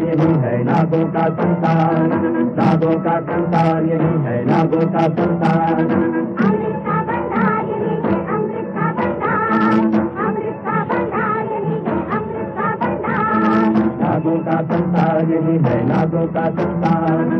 संसार यही है नागों का संसार नागों का संसार यही है, नागो का संतान। नागों का संसार यही है, नागो का संतान।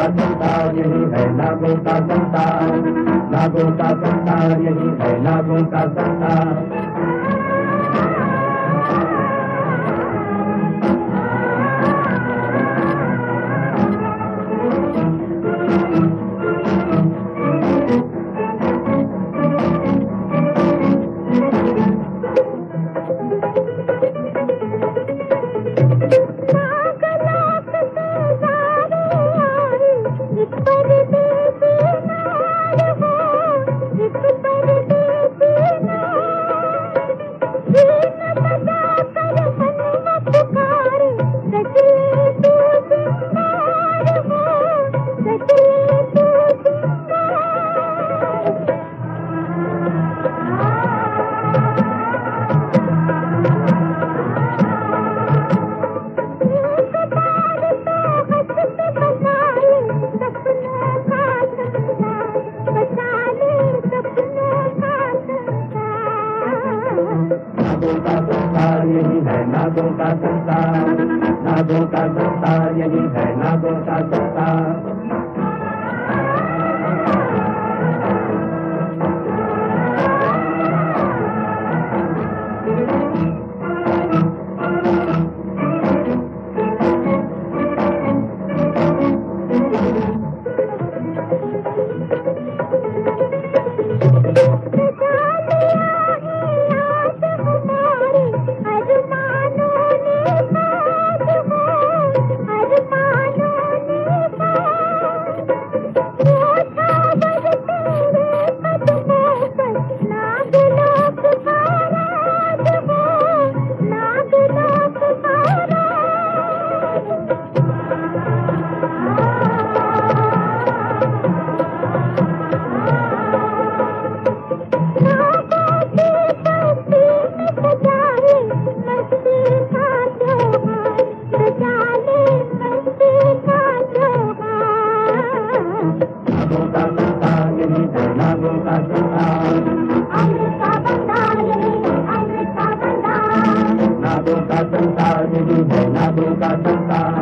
नागों का यही है ना का संसार ना का संसार यही है ना का संसार नागों का संसार यही है नागों का संसार। ना na का संतार